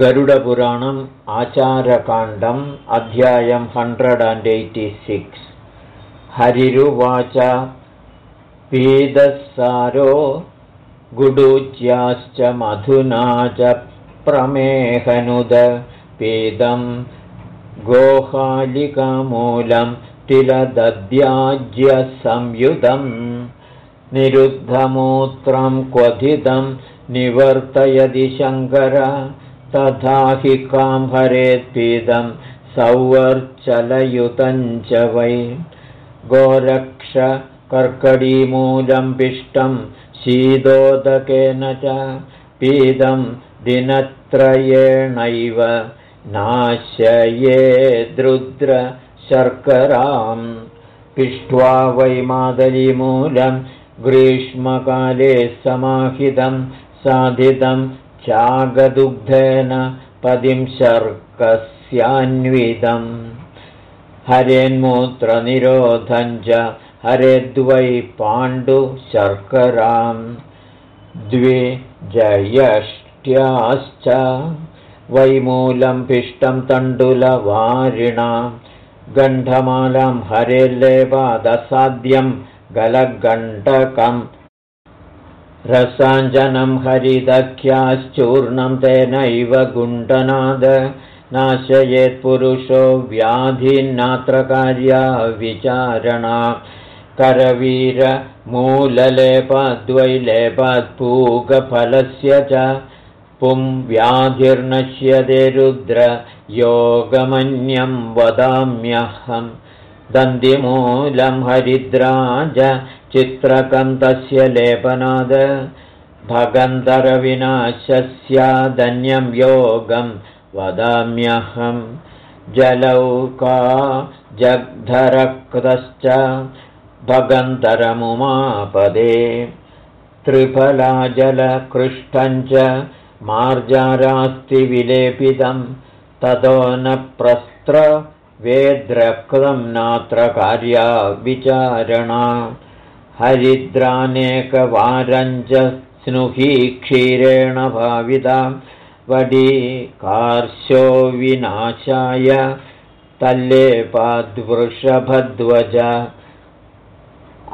गरुडपुराणम् आचारकाण्डम् अध्यायम् हण्ड्रेड् अण्ड् एय्टि सिक्स् हरिरुवाच पीदसारो गुडूच्याश्च मधुना च प्रमेहनुद। पीदं गोहालिकामूलं तिलदद्याज्यसंयुधम् निरुद्धमूत्रं क्वथितं निवर्तयति शङ्कर तथा हि कां हरेत्पीदं सौवर्चलयुतं च वै। गोरक्ष कर्कडीमूलं पिष्टं शीतोदकेन च पीदं दिनत्रयेणैव नाशयेद्रुद्रशर्करां पिष्ट्वा वै मादलीमूलं ग्रीष्मकाले समाहितं साधितं चागदुग्धेन पदिं शर्कस्यान्वितम् हरेन्मूत्रनिरोधं च हरेद्वै पाण्डुशर्करां द्वे जयष्ट्याश्च वैमूलं पिष्टं तण्डुलवारिणा। गण्डमालं हरेल्लेवादसाध्यं गलगण्डकम् रसाञ्जनं हरिदख्याश्चूर्णं तेनैव गुण्डनाद नाशयेत्पुरुषो व्याधिन्नात्र कार्या विचारणा। करवीरमूललेपद्वैलेपत्पूगफलस्य च पुं व्याधिर्नश्यते रुद्र योगमन्यं वदाम्यहम् दन्तिमूलं हरिद्राज चित्रकं तस्य लेपनाद। भगन्तरविनाशस्यादन्यं योगं वदाम्यहं। जलौका जग्धरक्तश्च भगन्तरमुमापदे। त्रिफलाजलकृष्टञ्च मार्जारास्ति विलेपितं। ततो न प्रस्त्र वेद्रक्तं नात्र कार्या विचारणा हरिद्रानेकवारञ्च स्नुही क्षीरेण भाविता वडी कार्श्यो विनाशाय तल्लेपाद्वृषभध्वज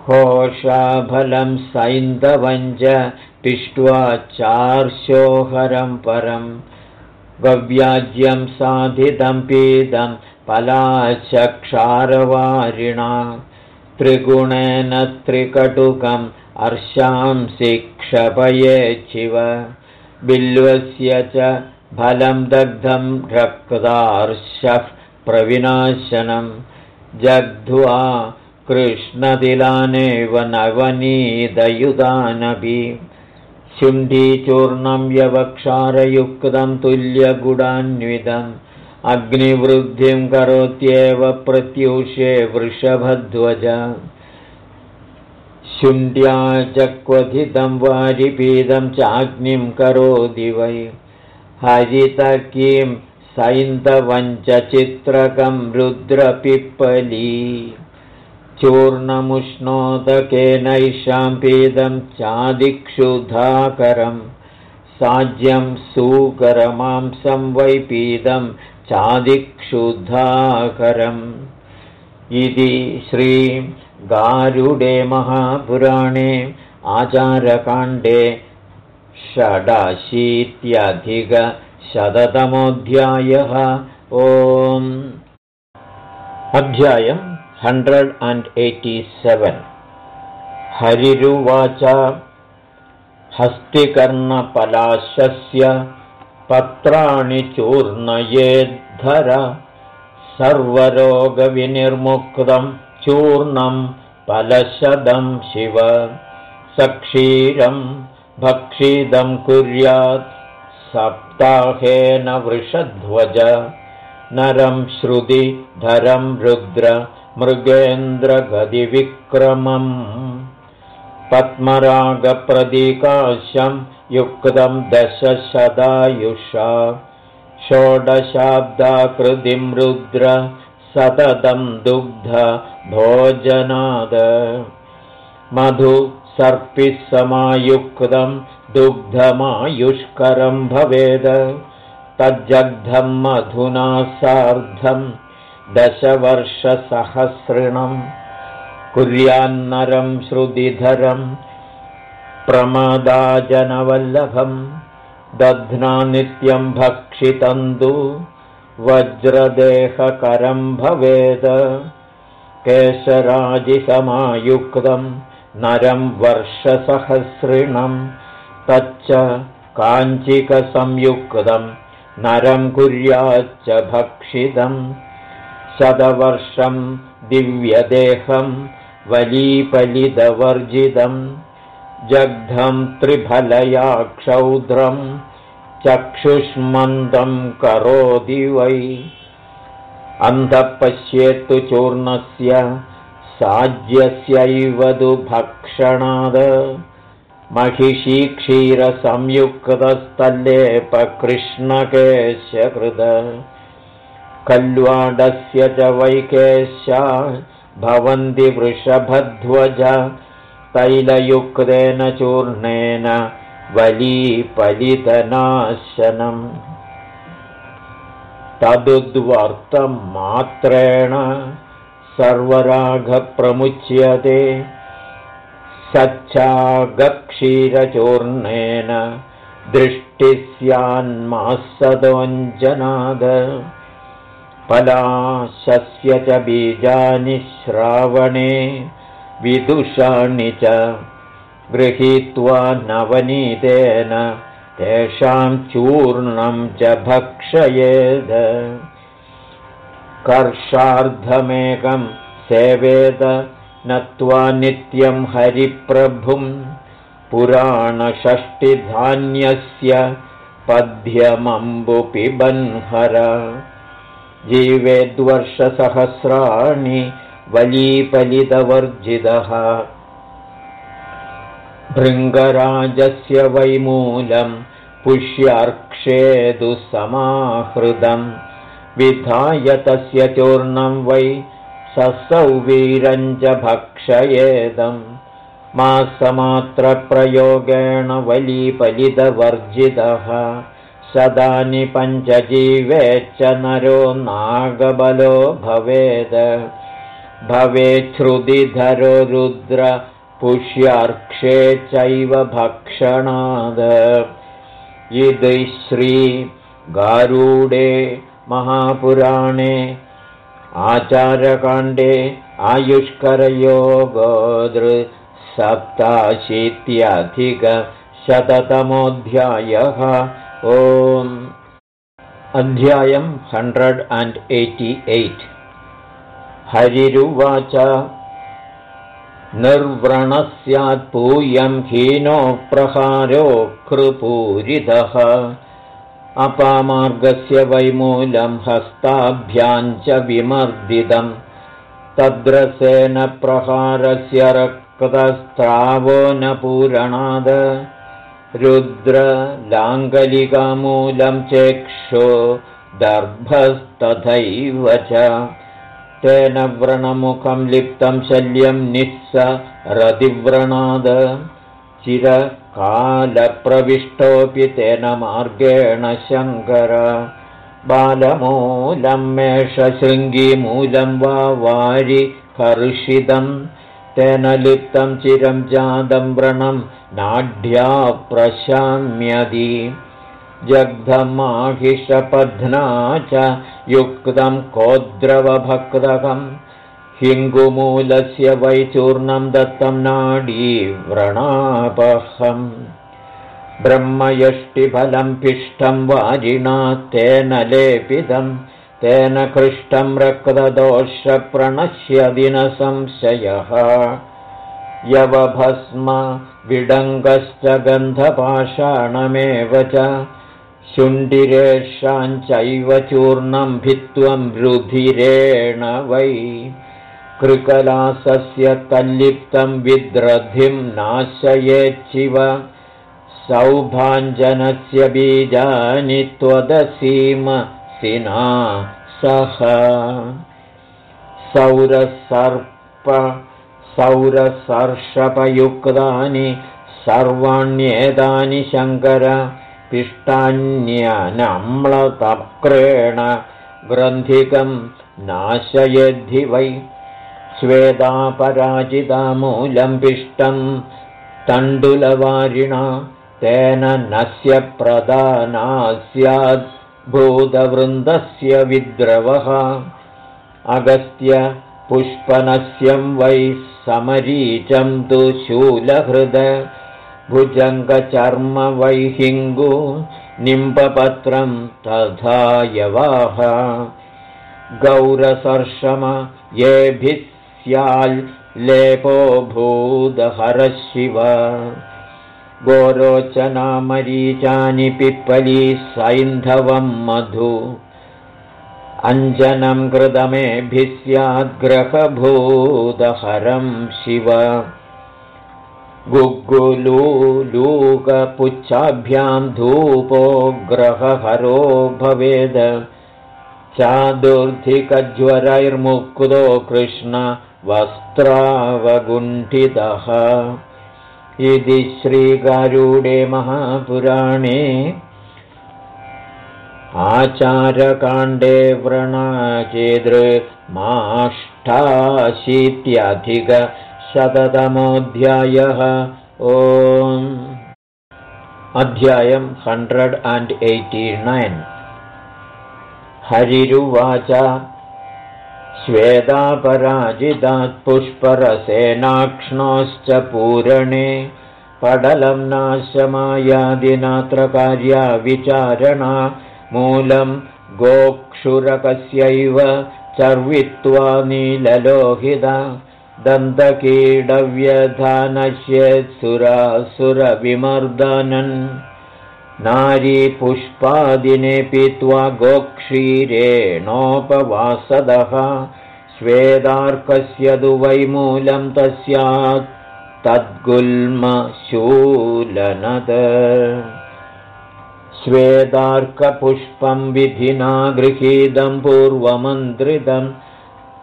कोशाफलं सैन्दवञ्च पिष्ट्वा चार्श्योहरं परं गव्याज्यं साधितं पीदं पलाचक्षारवारिणा त्रिगुणेन त्रिकटुकम् अर्शांसि क्षपयेच्छिव बिल्वस्य च फलं दग्धं रक्तार्षः प्रविनाशनं। जग्ध्वा कृष्णतिलानेव नवनीदयुधानपि शुण्ठीचूर्णं व्यवक्षारयुक्तं तुल्यगुडान्वितम् अग्निवृद्धिं करोत्येव प्रत्यूषे वृषभध्वज। शुण्ड्या च क्वथितं वारिपीदं चाग्निं करोति वै। हरितकीं सैन्दवञ्च चित्रकं रुद्रपिप्पली। चूर्णमुष्णोदकेनैषां पीदं चादिक्षुधाकरं। साज्यं सूकरमांसं वैपीदं चादिक्षुधाकरम् इति श्रीं गारुडे महापुराणे आचारकाण्डे षडाशीत्यधिकशततमोऽध्यायः। ओम्। अध्यायम् हण्ड्रेड् अण्ड् एय्टि सेवेन्। हरिरुवाच। हस्तिकर्णपलाशस्य पत्राणि चूर्णयेद्धर सर्वरोगविनिर्मुक्तं चूर्णं फलशदं शिव। सक्षीरं भक्षिदं कुर्यात् सप्ताहेन वृषध्वज। नरं श्रुतिधरं रुद्र मृगेन्द्रगदिविक्रमम् पद्मरागप्रदिकाशं युक्तं दशशदायुषा षोडशाब्दाकृतिं रुद्र सततं दुग्ध भोजनाद। मधु सर्पिः समायुक्तं दुग्धमायुष्करं भवेद। तज्जग्धं मधुना सार्धं दशवर्षसहस्रिणं। कुर्यान्नरं श्रुतिधरं प्रमदाजनवल्लभं दध्ना नित्यं भक्षितन्तु। वज्रदेहकरं भवेद। केशराजिसमायुक्तं नरं वर्षसहस्रिणं। तच्च काञ्चिकसंयुक्तं नरं कुर्याच्च भक्षितं शतवर्षं दिव्यदेहं वलीपलितवर्जितं जग्धं त्रिफलया क्षौद्रं चक्षुष्मन्दं करोति वै। अन्धः पश्येत्तु चूर्णस्य साज्यस्यैव तु भक्षणाद महिषी क्षीरसंयुक्तस्तल्लेपकृष्णकेश्यकृत कल्वाडस्य च वैकेश्या भवन्ति वृषभध्वज तैलयुक्तेन चूर्णेन वलीपलितनाशनम्। तदुद्वर्तं मात्रेण सर्वरागप्रमुच्यते। सच्चागक्षीरचूर्णेन दृष्टिः स्यान्मासदोञ्जनाद पलाशस्य च बीजानि श्रावणे विदुषाणि च गृहीत्वा नवनीतेन तेषां चूर्णं च भक्षयेद। कर्षार्धमेकं सेवेद नत्वा नित्यं हरिप्रभुं पुराणषष्टिधान्यस्य पद्यमम्बुपिबन्हर। जीवेद्वर्षसहस्राणि वलीपलितवर्जितः। भृङ्गराजस्य पुष्यार्क्षेदु समाहृदम् विधाय तस्य चूर्णं वै ससौ वीरञ्च भक्षयेदम्। मासमात्रप्रयोगेण वलीपलितवर्जितः। सदानि पञ्चजीवेच्च नरो नागबलो भवेद भवेच्छ्रुतिधरो रुद्र पुष्यार्क्षे चैव भक्षणाद। इति श्रीगारूडे महापुराणे आचारकाण्डे आयुष्करयोगोदृसप्ताशीत्यधिकशततमोऽध्यायः ओम्। अध्यायम् हण्ड्रेड् अण्ड् एय्टि एय्ट् हरिरुवाच। निर्व्रणस्यात्पूयं हीनो प्रहारो कृपूरितः अपामार्गस्य वैमूलं हस्ताभ्याञ्च विमर्दितं। तद्रसेन प्रहारस्य रक्तस्त्रावो न पूरणाद। रुद्रलाङ्गलिकामूलं चेक्षो दर्भस्तथैव च तेन व्रणमुखं लिप्तं शल्यं निःस रतिव्रणाद। चिर कालप्रविष्टोऽपि तेन मार्गेण शङ्कर। बालमूलं मेषशृङ्गीमूलं वा वारि कर्षितं। तेन लिप्तं चिरं जातं व्रणं नाढ्या प्रशाम्यदि जग्धमाहिषपध्ना च युक्तं कोद्रवभक्तकम् हिङ्गुमूलस्य वैचूर्णं दत्तं नाडी व्रणापहम् ब्रह्मयष्टिफलं पिष्टं वाजिना तेन लेपितं तेन कृष्टं रक्तदोषप्रणश्य दिनसंशयः यवभस्म विडङ्गश्च गन्धपाषाणमेव च शुण्डिरेषाञ्चैव चूर्णं भित्त्वं रुधिरेण वै। कृकलासस्य तल्लिप्तं विद्रधिं नाशयेच्छिव। सौभाञ्जनस्य बीजानि त्वदसीमसिना सह। सौरसर्प सौरसर्षपयुक्तानि सर्वाण्येतानि शङ्कर पिष्टान्यनम्लतक्रेण ग्रन्थिकं नाशयद्धि वै। स्वेदापराजितामूलं पिष्टं तण्डुलवारिणा तेन नस्य प्रदाना स्याद्भूतवृन्दस्य विद्रवः। अगस्त्य पुष्पनस्यं वै समरीचं तु शूलहृद भुजङ्गचर्म वैहिङ्गु निम्बपत्रं तथा यवाह गौरसर्षम येभिः स्याल्लेपो भूदहरशिव। गोरोचनामरीचानि पिप्पली सैन्धवं मधु। अञ्जनं कृतमेभिः स्याद्ग्रहभूतहरं शिव गुग्गुलूलूकपुच्छाभ्यां धूपो ग्रहहरो भवेद। चादुर्धिकज्वरैर्मुक्तो कृष्णवस्त्रावगुण्ठितः इति श्रीगारूडे महापुराणे आचारकाण्डे व्रणाचेदृमाष्टाशीत्यधिकशततमोऽध्यायः ओम्। अध्यायम् हण्ड्रेड् अण्ड् एय्टि नैन् हरिरुवाच। पुष्परसेनाक्ष्णोश्च पूरणे। पडलं नाशमायादिनात्र कार्या विचारणा मूलं गोक्षुरकस्यैव चर्वित्वा नीललोहिता दन्तकीडव्यधानश्येत्सुरासुरविमर्दनन् नारीपुष्पादिने पीत्वा गोक्षीरेणोपवासदः। स्वेदार्कस्य तु वैमूलं तस्यात् तद्गुल्मशूलनद स्वेदार्कपुष्पं विधिना गृहीतं पूर्वमन्त्रितं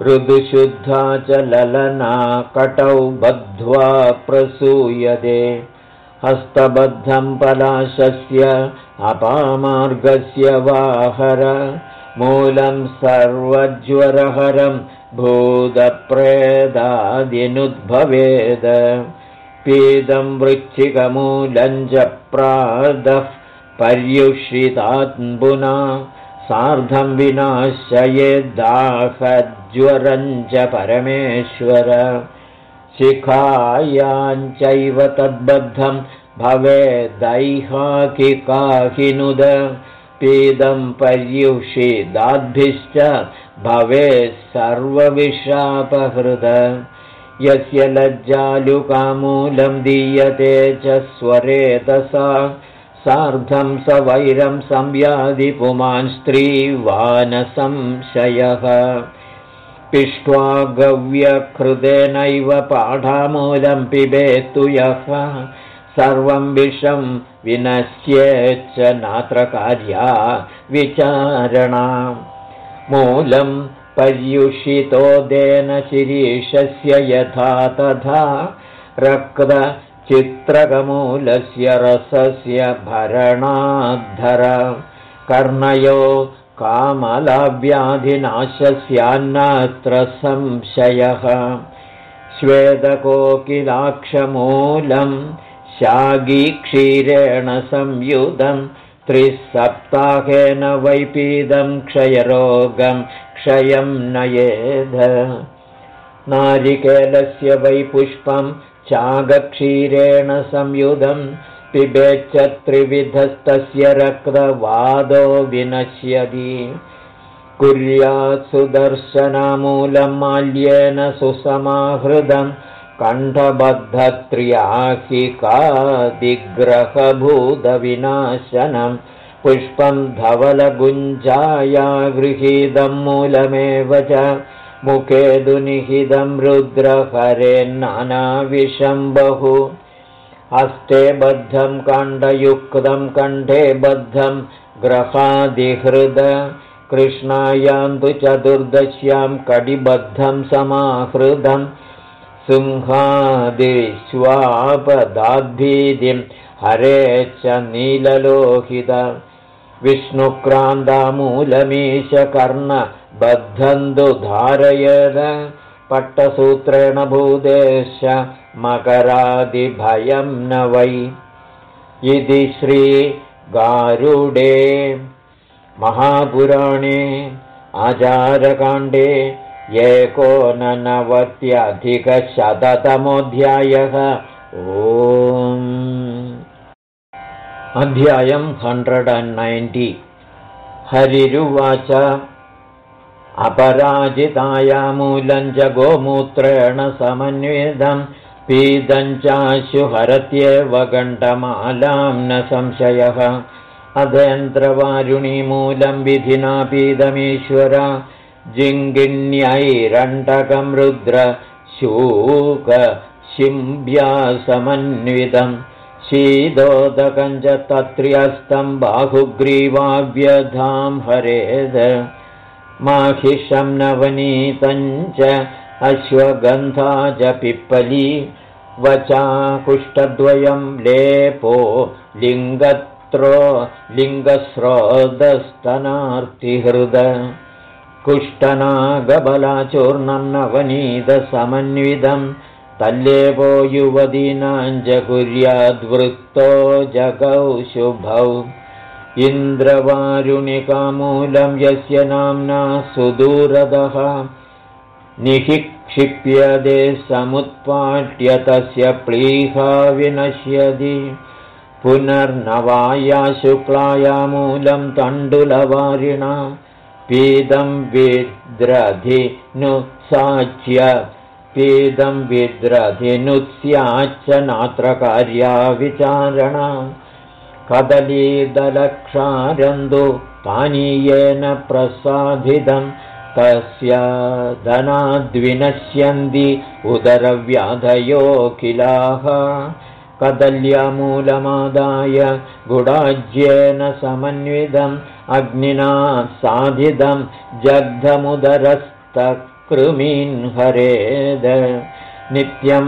ऋदुशुद्धा च ललना कटौ बद्ध्वा प्रसूयते। हस्तबद्धं पलाशस्य अपामार्गस्य वाहर। मूलं सर्वज्वरहरं भूतप्रेदादिनुद्भवेद। पीदं च प्रादः पर्युषितात्पुना सार्धं विनाशयेद्दाहज्वरञ्च परमेश्वर। शिखायाञ्चैव तद्बद्धं भवेदैहाकिकाहिनुद पीदं पर्युषिदाद्भिश्च भवेत् सर्वविशापहृद। यस्य लज्जालुकामूलं दीयते च स्वरेतसा सार्धं स वैरं संव्याधिपुमान् स्त्रीवानसंशयः। पिष्ट्वा गव्यकृतेनैव पाढामूलं पिबेतु यः। सर्वं विषं विनश्येच्च नात्र कार्या विचारणा। मूलं पर्युषितोदेन शिरीषस्य यथा तथा रक्तचित्रकमूलस्य रसस्य भरणाद्धर कर्णयो कामलव्याधिनाशस्यान्नात्र संशयः। श्वेदकोकिलाक्षमूलं शागीक्षीरेण संयुतं त्रिसप्ताहेन वैपीदं क्षयरोगं क्षयं नयेध नारिकेलस्य वैपुष्पं चागक्षीरेण संयुधम् पिबेच्च त्रिविधस्तस्य रक्तवादो विनश्यति। कुर्यात् सुदर्शनमूलं माल्येन सुसमाहृदं कण्ठबद्धत्र्याहिकादिग्रहभूतविनाशनं। पुष्पं धवलगुञ्जाया गृहीतं मूलमेव च मुखे दुनिहितं रुद्रहरेन्नानाविषं बहु हस्ते बद्धं काण्डयुक्तं कण्ठे बद्धं ग्रहादिहृद। कृष्णायान्तु चतुर्दश्यां कडिबद्धं समाहृदं। सिंहादिश्वापदाद्भीतिं हरे च नीललोहित विष्णुक्रान्तामूलमीशकर्णबद्धन्तु धारयद पट्टसूत्रेण भूदेश मकरादिभयं न वै। इति श्रीगारुडे महापुराणे आचारकाण्डे एकोननवत्यधिकशततमोऽध्यायः। ओ अध्यायम् हण्ड्रेड् अण्ड् नैन्टि हरिरुवाच अपराजितायामूलं च गोमूत्रेण समन्वितं पीतं चाशुहरत्येव गण्डमालां न संशयः। अधेन्द्रवारुणीमूलं विधिना पीदमीश्वर जिङ्गिण्यैरण्डकं रुद्र शूकशिम्भ्यासमन्वितम् शीदोदकं च तत्र्यस्तं बाहुग्रीवाव्यधां हरेद माहिषं नवनीतं च अश्वगन्धा च पिप्पली वचा कुष्ठद्वयं लेपो लिङ्गत्रो लिङ्गस्रोदस्तनार्तिहृद कुष्ठनागबलाचूर्णं नवनीतसमन्वितम् तल्लेपो युवदीनाञ्जकुर्याद्वृत्तो जगौ शुभौ इन्द्रवारुणिकामूलं यस्य नाम्ना सुदूरदः। निःक्षिप्यदे समुत्पाट्य तस्य प्लीहा विनश्यति। पुनर्नवाया शुक्लाया मूलं तण्डुलवारिणा पीतं विद्रधिनुत्साच्य पीदं विद्रधिनुत्स्याच्च नात्र कार्या विचारणा कदलीदलक्षारन्दु पानीयेन प्रसाधितं तस्य धनाद्विनश्यन्ति उदरव्याधयोऽखिलाः। कदल्यामूलमादाय गुडाज्येन समन्वितम् अग्निना साधितं जग्धमुदरस्तक् कृमीन् हरेद नित्यं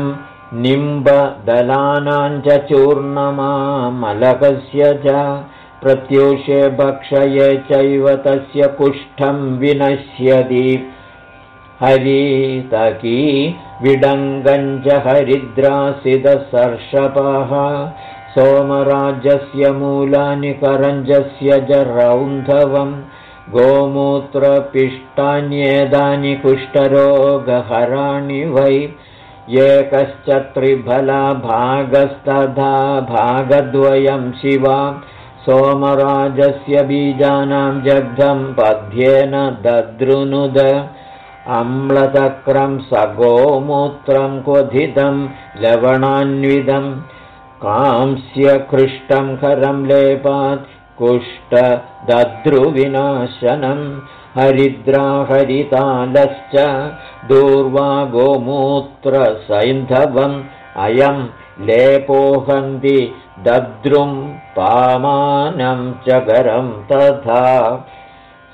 निम्बदलानां चूर्णमामलकस्य च प्रत्यूषे भक्षये चैव तस्य कुष्ठं विनश्यति। हरितकी विडङ्गञ्च हरिद्रासिदसर्षपः सोमराजस्य मूलानि करञ्जस्य च रौन्धवम्। गोमूत्रपिष्टान्येदानि कुष्ठरोगहराणि वै एकश्च त्रिफलाभागस्तथा भागद्वयं शिवा। सोमराजस्य बीजानां जग्धं पद्येन दद्रुनुद। अम्लतक्रं सगोमूत्रं क्वथितं लवणान्वितं। कांस्यकृष्टं खरं लेपात् कुष्ठदद्रुविनाशनं। हरिद्राहरितालश्च दूर्वा गोमूत्रसैन्धवम् अयं लेपोहन्ति दद्रुं पामानं च गरं तथा।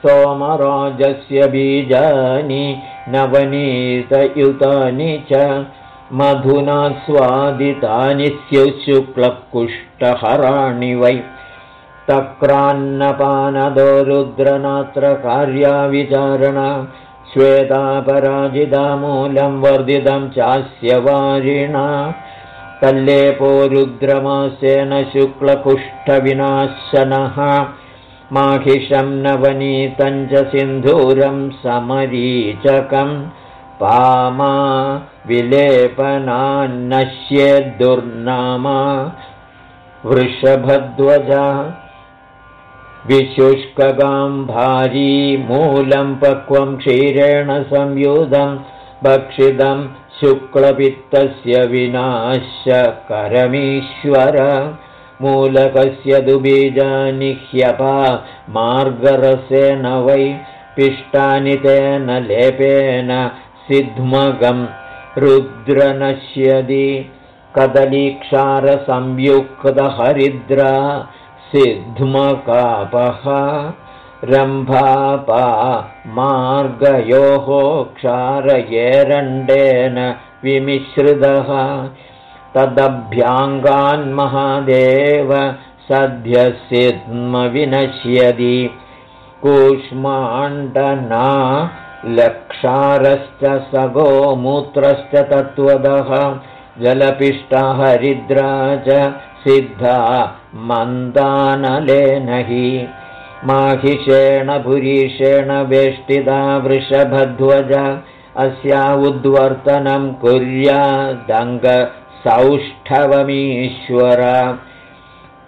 सोमराजस्य बीजानि नवनीतयुतानि च मधुना स्वादितानि स्युशुक्लकुष्ठहराणि वै। तक्रान्नपानदो रुद्रनात्र कार्याविचारणा श्वेतापराजितामूलं वर्धितं चास्य वारिणा। कल्लेपो रुद्रमासेन शुक्लकुष्ठविनाशनः। माहिषं नवनीतं च सिन्धूरं समरीचकं। पामा विलेपनान्नश्येद्दुर्नामा। वृषभध्वज विशुष्कगाम्भारी मूलं पक्वं क्षीरेण संयुधं भक्षितं शुक्लपित्तस्य विनाश्यकरमीश्वर मूलकस्य दुबीजानि ह्यपा मार्गरसेन वै पिष्टानि तेन लेपेन सिद्ध्मगं रुद्रनश्यदि। कदलीक्षारसंयुक्तहरिद्रा सिद्ध्मकापः रम्भापा मार्गयोः क्षारयेरण्डेन विमिश्रितः तदभ्याङ्गान्महादेव सद्यसिद्म विनश्यति कूष्माण्डना लक्षारश्च स गोमूत्रश्च तत्त्वदः जलपिष्टा हरिद्रा च सिद्धा मन्दानलेन हि माहिषेण पुरीषेण वेष्टिता वृषभध्वज अस्या उद्वर्तनं कुर्यादङ्गसौष्ठवमीश्वर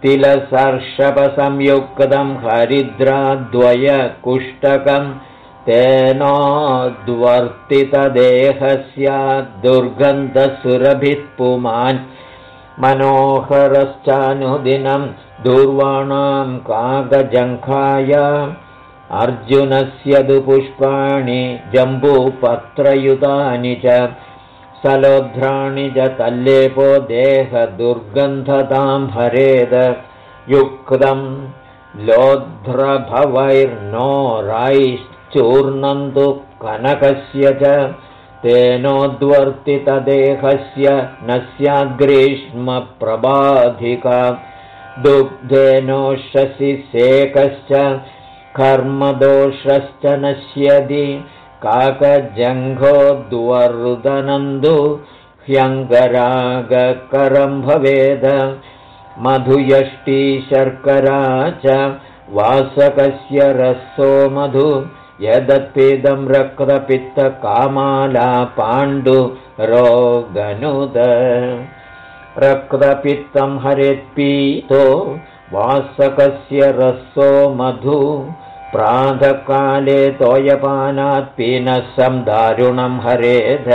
तिलसर्षपसंयुक्तं हरिद्राद्वयकुष्टकम् तेनोद्वर्तितदेहस्य दुर्गन्धसुरभिः पुमान् मनोहरश्चानुदिनं दूर्वाणां कागजङ्खाय अर्जुनस्य दु पुष्पाणि जम्बूपत्रयुतानि च सलोध्राणि च तल्लेपो देहदुर्गन्धतां हरेद युक्तं लोध्रभवैर्नो रैश्चूर्णं तु कनकस्य च तेनोद्वर्तितदेहस्य न स्याद्ग्रीष्मप्रबाधिका। दुग्धेनोषसि सेकश्च कर्मदोषश्च नश्यति। काकजङ्घोद्वर्दनन्दु ह्यङ्गरागकरं भवेद। मधुयष्टिशर्करा च वासकस्य रसो मधु यदत्पेदं रक्तपित्तकामाला पाण्डुरोगनुद रक्तपित्तं हरेत्पीतो वासकस्य रसो मधु। प्रातःकाले तोयपानात् पीनसं दारुणं हरेध।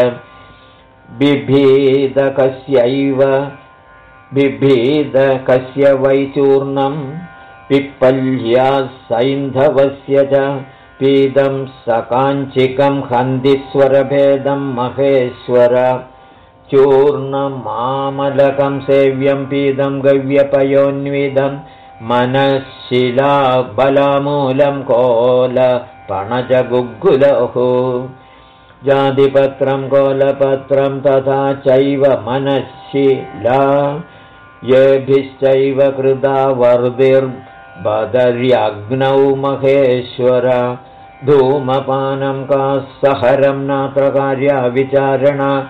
बिभीदकस्यैव बिभीदकस्य वैचूर्णं पिप्पल्या सैन्धवस्य च पीदं सकाञ्चिकं हन्दिस्वरभेदं महेश्वर। चूर्णमामलकं सेव्यं पीदं गव्यपयोन्विदं मनःशिलाबलामूलं कोलपणजगुग्गुलः। जातिपत्रं कोलपत्रं तथा चैव मनःशिला। येभिश्चैव कृता वर्धिर्बदर्यग्नौ महेश्वर। धूमपानं कासहरं नात्रकार्या विचारणा।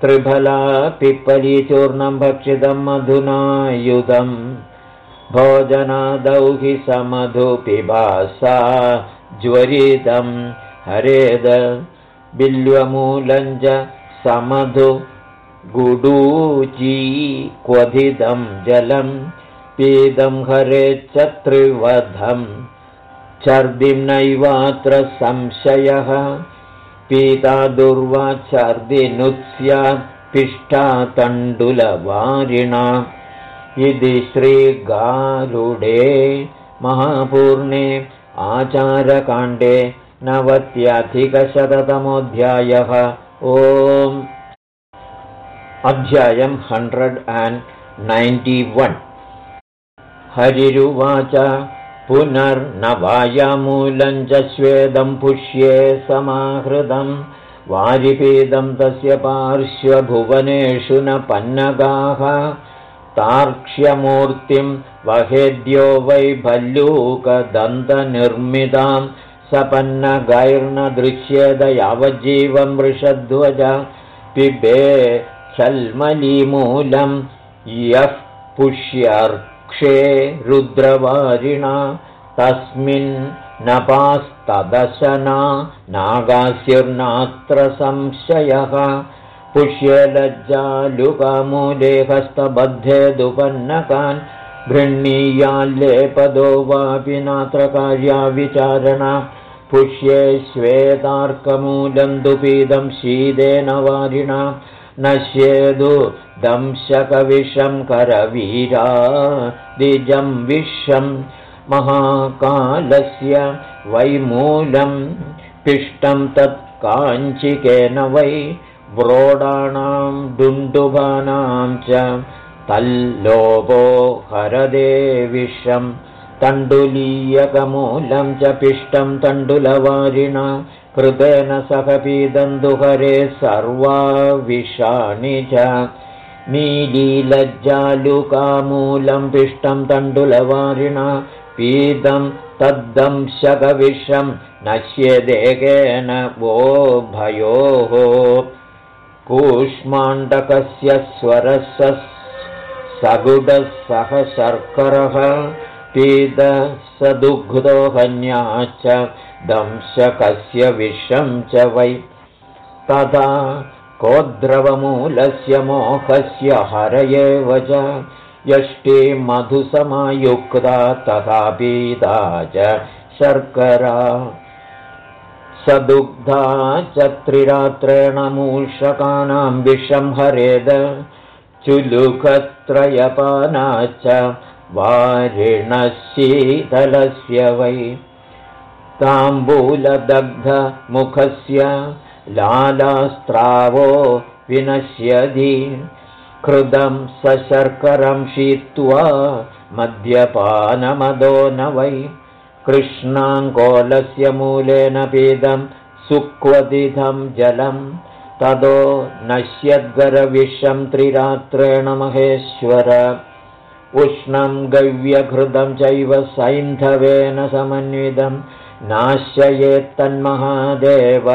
त्रिफला पिप्पलीचूर्णं भक्षितं मधुनायुधम् भोजनादौ हि समधुपिभासा ज्वरितं। हरेद बिल्वमूलं च समधु गुडूची क्वथितं जलं पीदं हरेच्च त्रिवधं छर्दिं नैवात्र संशयः। पीता पिष्टा तण्डुलवारिणा। इति श्रीगारुडे महापूर्णे आचारकाण्डे नवत्यधिकशततमोऽध्यायः। ओम्। अध्यायम् हण्ड्रेड् अण्ड् नैन्टि वन् हरिरुवाच पुनर्नवायामूलं च स्वेदं पुष्ये समाहृदम् वारिपीदं तस्य पार्श्वभुवनेषु न पन्नगाः तार्क्ष्यमूर्तिं वहेद्यो वै भल्लूकदन्तनिर्मितां सपन्नगैर्न दृश्येद यावज्जीवं वृषध्वज पिबे छल्मलीमूलं यः पुष्यर्क्षे रुद्रवारिणा तस्मिन् नपास्तदशना नागास्युर्नात्र संशयः पुष्यलज्जालुकामूले हस्तबद्धे दुपन्नकान् गृह्णीयाल्लेपदो वापि नात्र कार्या विचारणा पुष्ये श्वेतार्कमूलं दुपीदं शीदेन वारिणा नश्येदु दंशकविषं करवीरा द्विजं विश्वम् महाकालस्य वैमूलं पिष्टं तत् काञ्चिकेन वै व्रोडाणां डुण्डुबानां च तल्लोपो हरदे विषं तण्डुलीयकमूलं च पिष्टं तण्डुलवारिणा कृतेन सह पीदन्तुहरे सर्वा विषाणि च। नीलीलज्जालुकामूलं पिष्टं तण्डुलवारिणा पीतं तद्दंशकविषं नश्यदेकेन वो भयोः। कूष्माण्डकस्य स्वरस सगुडः सह शर्करः पीतः हन्या च दंशकस्य विषं च वै। तथा कोद्रवमूलस्य मोहस्य हर एव च। यष्टिमधुसमयुक्ता तथा पीता च शर्करा। सदुग्धा च त्रिरात्रेण मूषकानां विषं हरेद। चुलुकत्रयपाना च वारिणशीतलस्य वै ताम्बूलदग्धमुखस्य लालास्त्रावो विनश्यदि कृदं सशर्करं शीत्वा मद्यपानमदो न वै। कृष्णाङ्कोलस्य मूलेन पीदं सुक्वदिधं जलम् तदो नश्यद्गरविषं त्रिरात्रेण महेश्वर। उष्णं गव्यघृतं चैव सैन्धवेन समन्वितं नाश्ययेत्तन्महादेव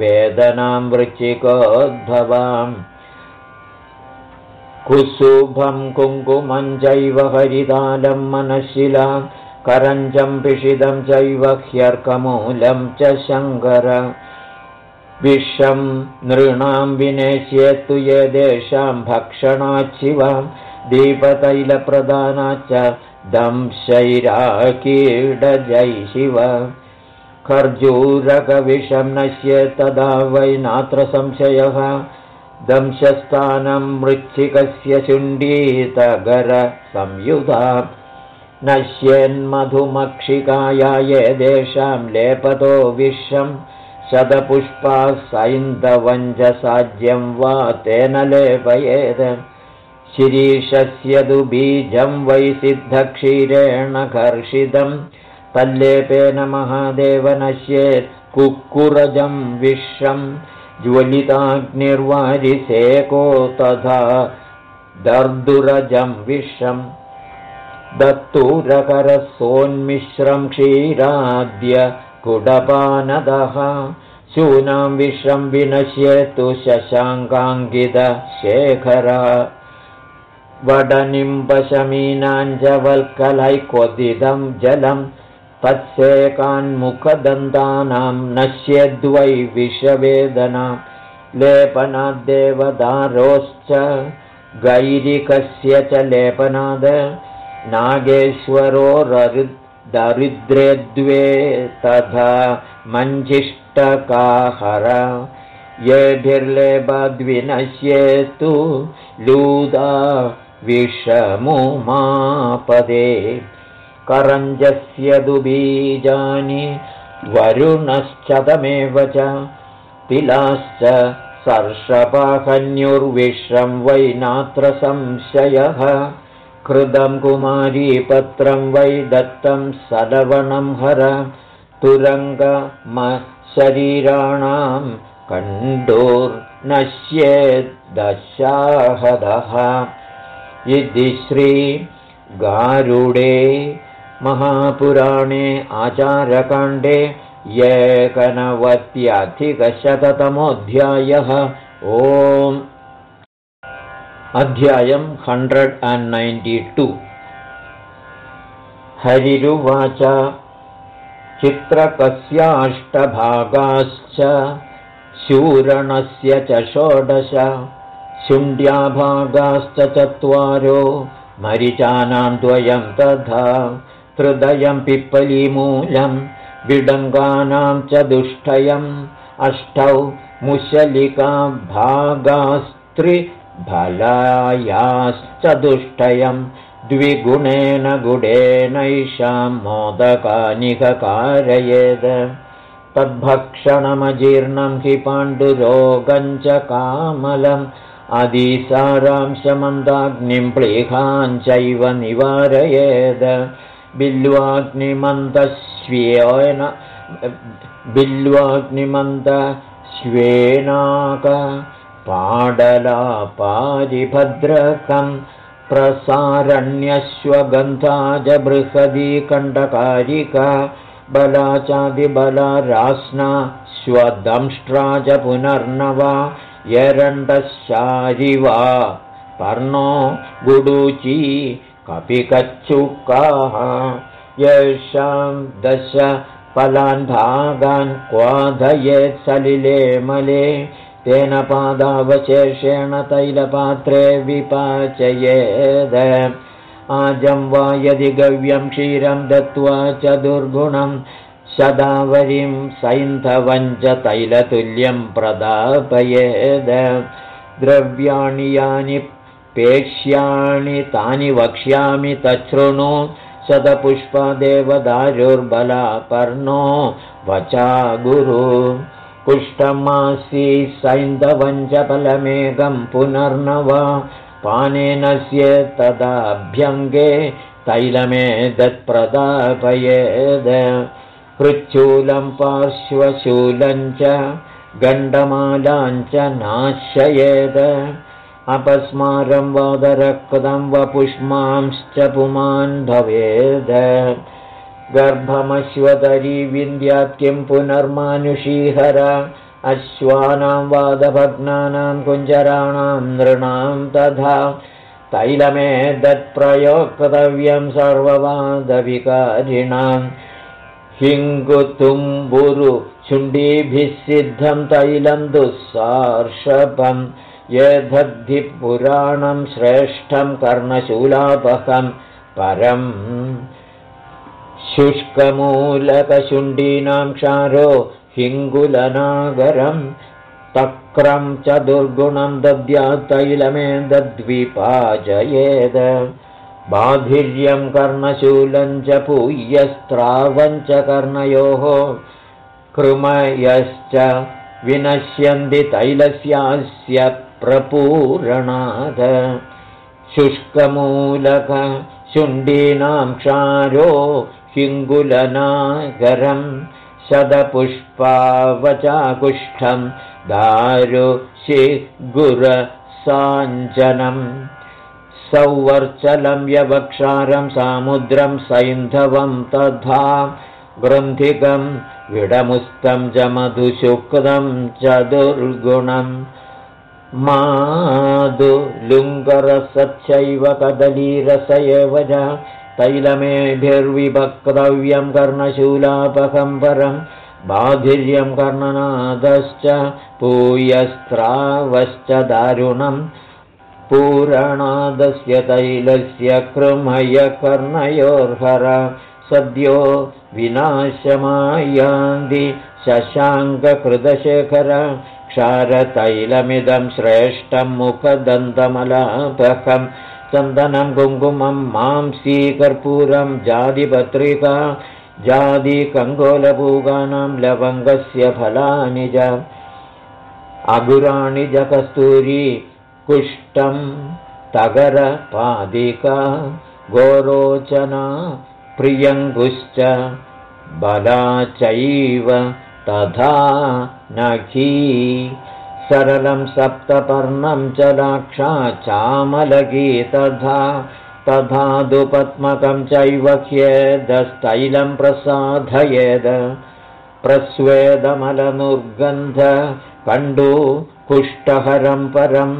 वेदनां वृचिकोद्भवाम् कुसुभं कुङ्कुमं चैव हरितालं मनशिलां करञ्जं पिषिदं चैव ह्यर्कमूलं च शङ्कर। विषं नृणां विनेश्येत्तु येदेषां भक्षणाच्छिवां दीपतैलप्रदानाच्च दंशैराकीडजै शिव खर्जूरकविषं नश्ये तदा वै नात्र संशयः। दंशस्थानं मृच्छिकस्य शुण्डीतगरसंयुधा। नश्येन्मधुमक्षिकाया येदेषां लेपतो विश्वम् शतपुष्पा सैन्दवञ्जसाज्यं वा तेन लेपयेत् शिरीषस्य तु बीजं वै सिद्धक्षीरेण कर्षितं। तल्लेपेन महादेवनश्येत् कुक्कुरजं विश्वं ज्वलिताग्निर्वारिसेको तथा दर्दुरजं विश्वम् दत्तुरकरसोन्मिश्रं क्षीराद्य कुडपानदः शूनां विश्वं विनश्येतु शशाङ्काङ्कितशेखर वडनिम्बशमीनाञ्जवल्कलैक्वदिदं जलं तत्सेकान्मुखदन्तानां नश्यद्वै विषवेदना लेपनाद्देवदारोश्च गैरिकस्य च लेपनाद नागेश्वरो दरिद्रे द्वे तथा मञ्जिष्टकाहर येभिर्लेबद्विनश्येतु लूदा विषमुमापदे करञ्जस्य दुबीजानि वरुणश्चतमेव च तिलाश्च सर्षपाहन्युर्विश्रं वै नात्र संशयः कृदं कुमारीपत्रं वै दत्तं सलवणं हर तुरङ्गमशरीराणां कण्डोर्नश्येद्दशाहदः इति श्रीगारुडे महापुराणे आचारकाण्डे एकनवत्यधिकशततमोऽध्यायः। ओम्। अध्यायं हण्ड्रेड् अण्ड् नैन्टि टु। हरिरुवाच। चित्रकस्याष्टभागाश्च। शूरणस्य च षोडश शुण्ड्याभागाश्च चत्वारो मरिचानां द्वयं तथा हृदयं पिप्पलीमूलं विडङ्गानां च दुष्टयम् अष्टौ मुशलिका भागास्त्रि भलायाश्चतुष्टयं द्विगुणेन गुडेनैषां मोदकानि कारयेद्। तद्भक्षणमजीर्णं हि पाण्डुरोगं च कामलम् अदिसारांशमन्दाग्निं प्लीहाञ्चैव निवारयेद्। बिल्वाग्निमन्दश्वेन बिल्वाग्निमन्दश्वेनाक पारिभद्रकम् प्रसारण्यश्वगन्धा बृहदी कण्डकारिका बला चादिबला रास्ना स्वदंष्ट्रा च पुनर्नवा यरण्डशारिवा पर्णो गुडूची कपिकच्छुकाः येषां दश फलान् भागान् क्वाधयेत् सलिले मले तेन पादावशेषेण तैलपात्रे विपाचयेद। आजं वा यदि गव्यं क्षीरं दत्त्वा च दुर्गुणं शदावरीं सैन्धवं च प्रदापयेद। द्रव्याणि यानि पेक्ष्याणि तानि वक्ष्यामि तच्छृणु। शतपुष्पदेवदारुर्बला पर्णो वचा गुरु। कुष्ठमासी सैन्धवञ्चफलमेघं पुनर्नवा। पानेनस्य तदाभ्यङ्गे पृच्छूलं पार्श्वशूलञ्च गण्डमालाञ्च नाशयेद। अपस्मारं वादरक्तं वपुष्मांश्च पुमान् भवेद। गर्भमश्वतरी विन्द्यात् किं पुनर्मानुषीहर? अश्वानां वादभग्नानां कुञ्जराणां नृणां तथा। तैलमेदत्प्रयोक्तव्यं सर्ववादविकारिणां हिङ्गुतुम्बुरु शुण्डीभिः सिद्धं तैलं दुःसार्षभं यद्धि श्रेष्ठं कर्णशूलापकं परम् शुष्कमूलकशुण्डीनां क्षारो हिङ्गुलनागरं तक्रं च दुर्गुणं दद्यात्तैलमे दद्विपाजयेद बाधिर्यं कर्णशूलं च पूयस्त्रावं च कर्णयोः कृमयश्च विनश्यन्ति तैलस्यास्य प्रपूरणाद। शुष्कमूलकशुण्डीनां क्षारो हिङ्गुलनागरं शतपुष्पावचाकुष्ठं दारुशिगुरसाञ्जनम् सौवर्चलं यवक्षारं सामुद्रं सैन्धवं तथा ग्रन्थिकं विडमुस्तं च मधुशुक्तं च दुर्गुणम् माधुलुङ्गरसच्चैव कदलीरस एव च तैलमेभिर्विभक्तव्यं कर्णशूलापकं परं बाधिर्यं कर्णनादश्च पूयस्त्रावश्च दारुणं पूरणादस्य तैलस्य कृमयकर्णयोर्हर सद्यो विनाशमायान्ति शशाङ्ककृतशेखर क्षारतैलमिदं श्रेष्ठं मुखदन्तमलापकम् चन्दनं कुङ्कुमं मांसीकर्पूरं जादिपत्रिका जादिकङ्गोलपूगानां लवङ्गस्य फलानि च अगुराणि च कस्तूरी कुष्ठं तगरपादिका गोरोचना प्रियङ्गुश्च बला चैव तथा नखी सरलं सप्तपर्णं च लाक्षा चामलकी तथा तथादुपद्मकं चैव ह्येदस्तैलं प्रसाधयेद। प्रस्वेदमलनुर्गन्ध कण्डु कुष्ठहरं परं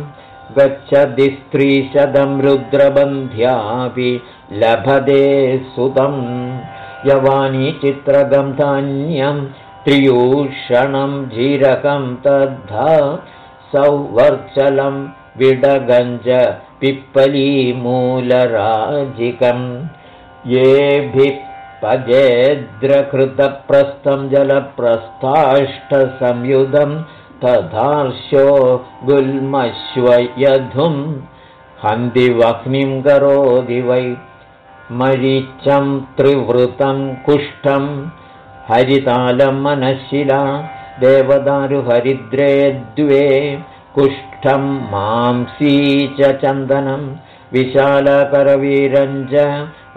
गच्छति स्त्रीशतं रुद्रबन्ध्यापि लभदे सुतं यवानी चित्रगन्धान्यं त्रियूषणं जीरकं तद्धा सौवर्चलं विडगञ्ज पिप्पलीमूलराजिकं येभिः पदेद्रकृतप्रस्थं जलप्रस्थाष्टसंयुधं तथार्शो गुल्मश्वयधुं हन्दिवह्निं करोति वै मरीचं त्रिवृतं कुष्ठम् हरितालं मनशिला देवदारुहरिद्रे द्वे कुष्ठं मांसी च चन्दनं विशालकरवीरञ्च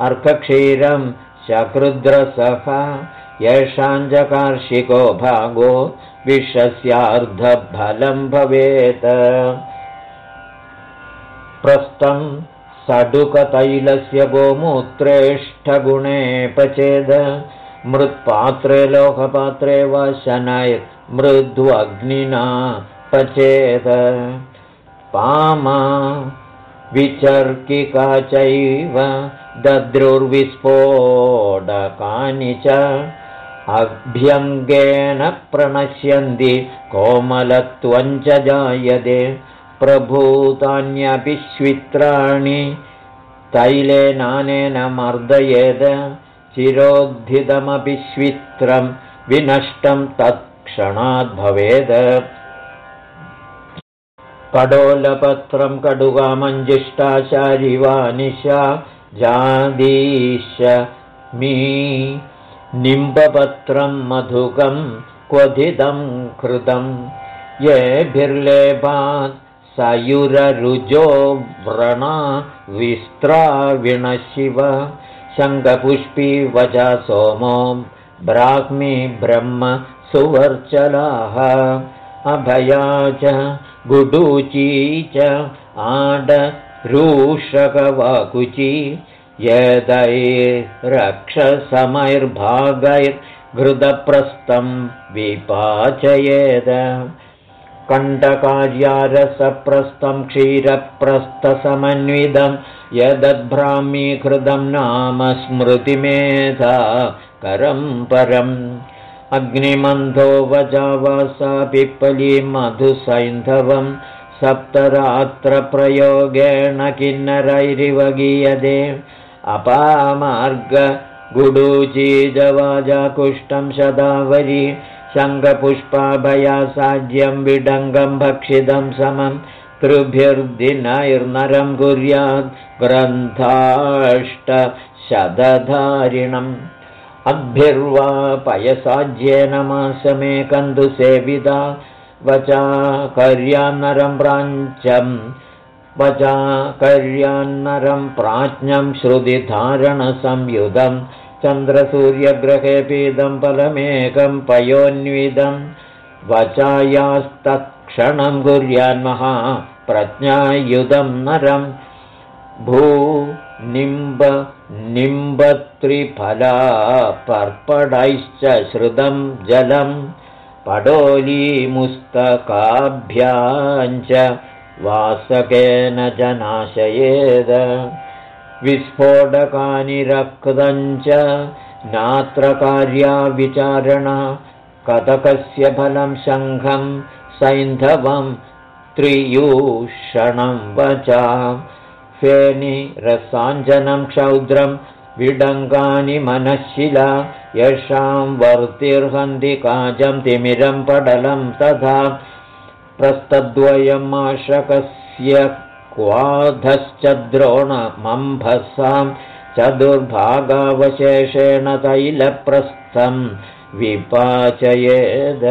अर्कक्षीरं शकृद्रसः येषाञ्च कार्षिको भागो विषस्यार्धफलं भवेत्। प्रस्थं सडुकतैलस्य गोमूत्रेष्ठगुणे पचेद। मृत्पात्रे लोहपात्रे वा शनैर्मृद्वग्निना पचेद। पामा विचर्किका चैव दद्रुर्विस्फोटकानि च अभ्यङ्गेन प्रणश्यन्ति कोमलत्वञ्च जायते प्रभूतान्यपिश्वित्राणि तैलेनानेन मर्दयेद चिरोद्धितमपि श्वित्रं विनष्टं तत्क्षणाद्भवेद् कडोलपत्रं कटुकामञ्जिष्टाशारिवानिशा जादीश मी निम्बपत्रं मधुकं क्वथितं कृतं। येभिर्लेपात् सयुररुजो व्रणा विस्त्राविणशिव शङ्खपुष्पी वचा सोमो ब्राह्मी ब्रह्म सुवर्चलाः। अभया च गुडूची च आडरूषकवाकुची यदैरक्षसमैर्भागैर्घृतप्रस्थं विपाचयेद। कण्ठकार्यारसप्रस्थं क्षीरप्रस्थसमन्वितं यदद्भ्रामीकृतं नाम स्मृतिमेधा करं परम्। अग्निमन्धो वजावासा पिप्पली मधुसैन्धवं सप्तरात्रप्रयोगेण किन्नरैरिव गीयते अपामार्गगुडूचीजवाजाकुष्ठं शदावरी शङ्खपुष्पाभयासाज्यं विडङ्गं भक्षितं समं त्रिभिर्दिनैर्नरं कुर्यात् ग्रन्थाष्टशतधारिणम्। अद्भिर्वा पयसाज्येन मासमे कन्दुसेविता वचा कर्यान्नरं प्राञ्चं वचा कर्यान्नरं प्राज्ञं श्रुतिधारणसंयुधम् चन्द्रसूर्यग्रहेपीदं फलमेकं पयोन्विदं वचायास्तत्क्षणं कुर्यान्महा प्रज्ञायुधं नरं भू निम्ब निम्बत्रिफला पर्पडैश्च श्रुतं जलं पडोलीमुस्तकाभ्याञ्च वासकेन च नाशयेद विस्फोटकानि रक्तञ्च नात्र कार्या विचारणा कतकस्य फलं शङ्खं सैन्धवं त्रियूषणं वचा। फेनि रसाञ्जनं क्षौद्रं विडङ्गानि मनःशिला यशां वर्तिर्हन्ति काजं तिमिरं पडलं तथा प्रस्तद्वयमाशकस्य क्वाधश्च द्रोणमम्भसां चतुर्भागावशेषेण तैलप्रस्थं विपाचयेद।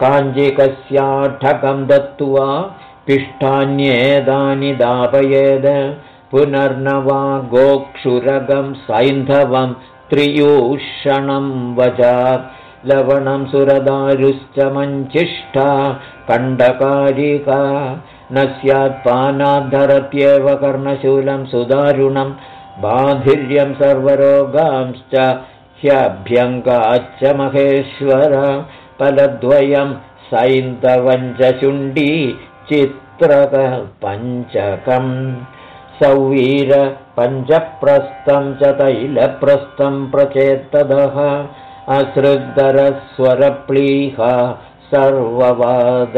काञ्जिकस्याठकं दत्त्वा पिष्ठान्येदानि दापयेद। पुनर्नवा गोक्षुरगं सैन्धवं त्रियूषणं वजा। लवणं सुरदारुश्च मञ्चिष्ठा कण्डकारिका न स्यात्पानाद्धरत्येव कर्णशूलं सुदारुणं बाधिर्यं सर्वरोगांश्च ह्यभ्यङ्गाच्च महेश्वर फलद्वयं सैन्दवञ्च शुण्डी चित्रकपञ्चकम् सौवीरपञ्चप्रस्थं च तैलप्रस्थं प्रचेत्तदः असृग्धरस्वरप्लीहा सर्ववादविकारनुद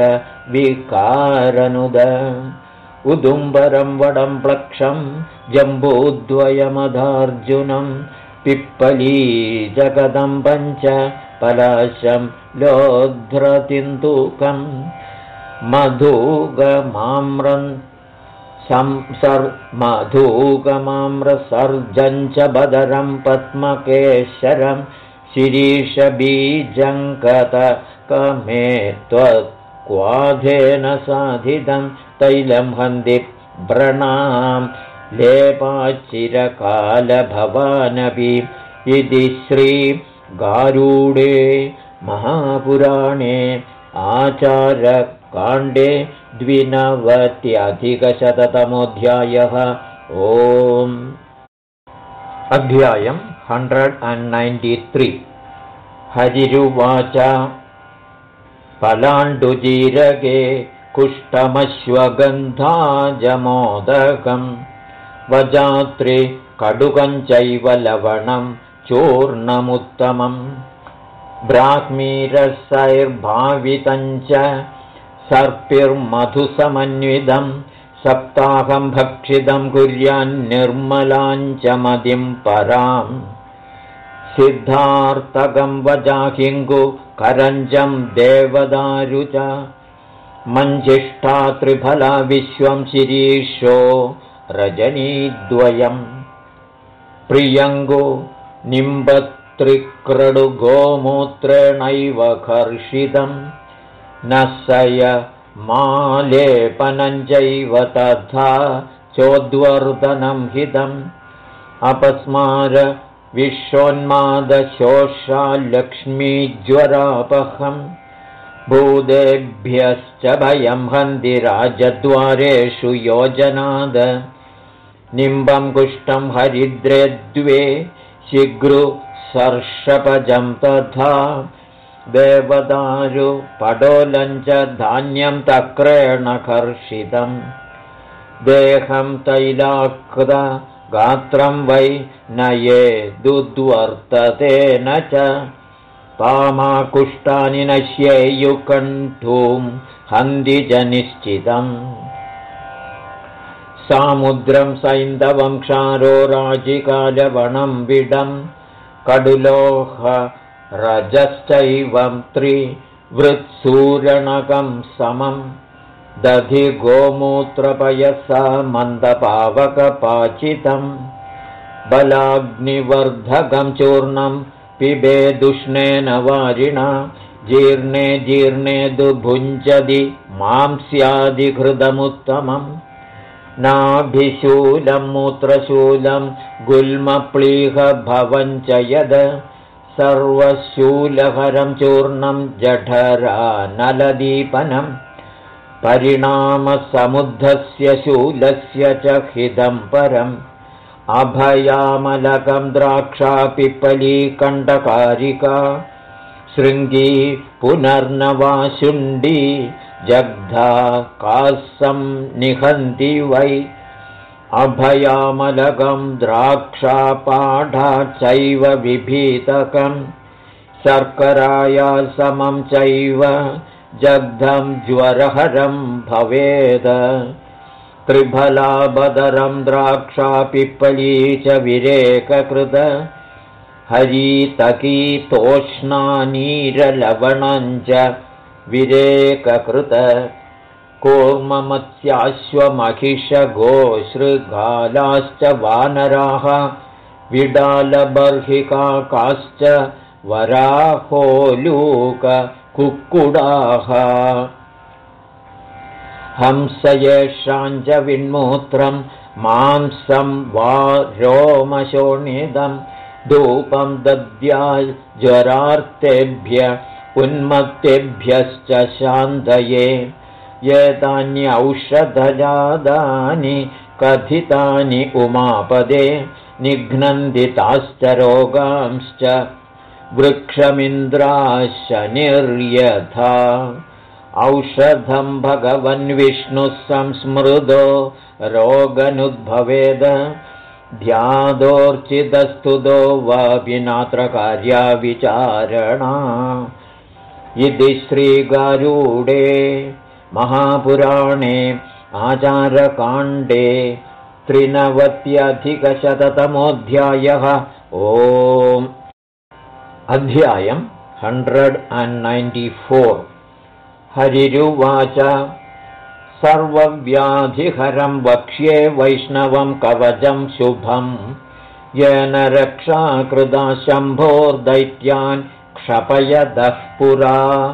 उदुम्बरं वडं प्लक्षं जम्बूद्वयमधार्जुनं पिप्पली जगदं पञ्च पलाशं लोध्रतिन्दुकम् मधुगमाम्रं मधूगमाम्रसर्जञ्च बदरं पद्मकेशरं शिरीषबीजङ्कतकमे त्वक्वाधेन साधितं तैलं हन्ति व्रणां लेपाचिरकालभवानपि। इति श्रीगारूडे महापुराणे आचारकाण्डे द्विनवत्यधिकशततमोऽध्यायः। ओम्। अध्यायम् हण्ड्रेड् अण्ड् नैन्टि त्रि हरिरुवाच पलाण्डुजीरगे कुष्ठमश्वगन्धाजमोदकम्। वजात्रि कटुकञ्चैव लवणं चूर्णमुत्तमम्। ब्राह्मीरसैर्भावितञ्च सर्पिर्मधुसमन्वितं सप्ताहं भक्षितं कुर्यान्निर्मलाञ्च मदिं पराम् सिद्धार्तकं वजाहिङ्गु करञ्जं देवदारु च। मञ्जिष्ठा त्रिफला विश्वं शिरीषो रजनीद्वयम्। प्रियङ्गो निम्बत्रिक्रडुगोमूत्रेणैव कर्षितम्। न सय मालेपनञ्चैव तथा चोद्वर्धनं हितम्। अपस्मार विश्वोन्मादशोषालक्ष्मीज्वरापहम्। भूदेभ्यश्च भयं हन्ति राजद्वारेषु योजनाद। निम्बं कुष्ठं हरिद्रे द्वे शीघ्रु सर्षपजं तथा। देवदारु पडोलञ्च धान्यं तक्रेण कर्षितम्। देहं तैलाकृत गात्रं वै नये दुद्वर्तते न च। पामाकुष्ठानि नश्येयुकण्ठूं हन्ति च निश्चितम्। सामुद्रं सैन्दवं क्षारो राजिकालवणं विडम् कडुलोह रजश्चैवं त्रिवृत्सूरणकं समं दधि गोमूत्रपयसा मन्दपावकपाचितं बलाग्निवर्धकं चूर्णं पिबेदुष्णेन वारिणा जीर्णे जीर्णे दुभुञ्जदि मांस्यादिघृतमुत्तमम् नाभिशूलं मूत्रशूलं गुल्मप्लीहभवं च यद सर्वशूलहरं चूर्णं जठरानलदीपनं परिणामसमुद्धस्य शूलस्य च हिदं परम्। अभयामलकं द्राक्षापिपलीकण्डकारिका शृङ्गी पुनर्नवाशुण्डी जग्धा कासं निहन्ति वै। अभयामलकं द्राक्षापाढा चैव विभीतकं शर्कराया समं चैव जग्धं ज्वरहरं भवेद त्रिफलाबदरं द्राक्षापिप्पली च विरेककृत हरीतकीतोष्णानीरलवणं च विरेककृत कूर्ममत्स्याश्वमहिषगोश्रुगालाश्च वानराः विडालबर्हिकाकाश्च वराहोलूककुक्कुडाः हंस येषाञ्च विन्मूत्रं मांसं वा रोमशोणिदं धूपं दद्याल् ज्वरार्तेभ्य उन्मत्तेभ्यश्च शान्तये। एतान्यौषधजादानि कथितानि उमापदे निघ्नन्दिताश्च रोगांश्च वृक्षमिन्द्राशनिर्यथा। औषधं भगवन्विष्णुः संस्मृदो रोगनुद्भवेद। ध्यादोर्चिदस्तुतो वापि नात्र कार्याविचारणा इति श्रीगारूडे महापुराणे आचारकाण्डे त्रिनवत्यधिकशततमोऽध्यायः। ओम् अध्यायम् हण्ड्रेड् अण्ड् नैन्टि फोर्। हरिरुवाच सर्वव्याधिहरं वक्ष्ये वैष्णवं कवचं शुभम् येन रक्षा कृता शम्भोर्दैत्यान् क्षपयदः पुरा।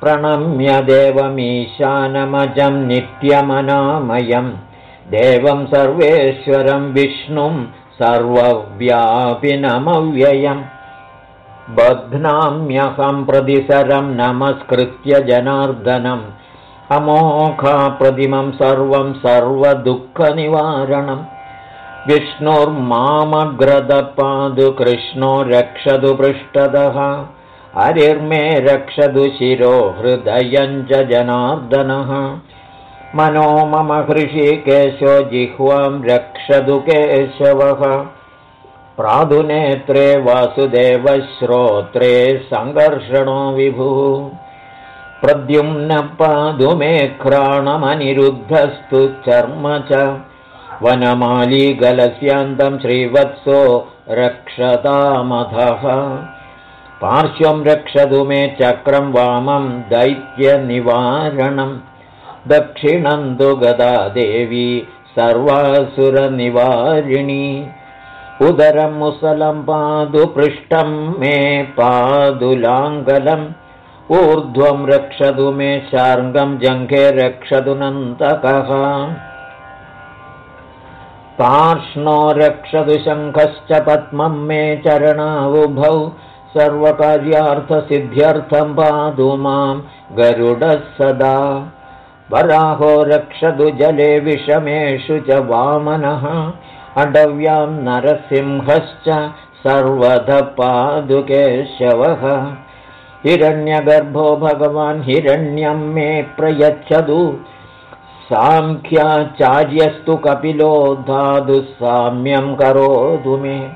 प्रणम्य देवमीशानमजं नित्यमनामयं। देवं सर्वेश्वरं विष्णुं सर्वव्यापिनमव्ययम् बध्नाम्यहं प्रतिसरं नमस्कृत्य जनार्दनम् अमोघाप्रतिमं सर्वं सर्वदुःखनिवारणम् विष्णुर्मामग्रदपादु कृष्णो रक्षतु पृष्ठतः हरिर्मे रक्षतु शिरो हृदयं च जनार्दनः। मनो मम हृषिकेशो जिह्वां रक्षतु केशवः प्रादुनेत्रे वासुदेवश्रोत्रे सङ्घर्षणो विभुः। प्रद्युम्न पादु मे घ्राणमनिरुद्धस्तु चर्म च। वनमालीगलस्यान्तं श्रीवत्सो रक्षतामधः। पार्श्वं रक्षतु मे चक्रं वामं दैत्यनिवारणम् दक्षिणं तु गदा देवी सर्वासुरनिवारिणी उदरं मुसलं पादु पृष्ठं मे पादुलाङ्गलम् ऊर्ध्वं रक्षतु मे शार्ङ्गं जङ्घे रक्षतु नन्तकः पार्ष्णो रक्षतु शङ्खश्च पद्मं मे चरणावुभौ सर्वकार्यार्थसिद्ध्यर्थं पातु मां गरुडः सदा। वराहो रक्षतु जले विषमेषु च वामनः अडव्यां नरसिंहश्च सर्वधपादुकेशवः हिरण्यगर्भो भगवान् हिरण्यं मे प्रयच्छतु। साङ्ख्याचार्यस्तु कपिलो साम्यं करोतु मे।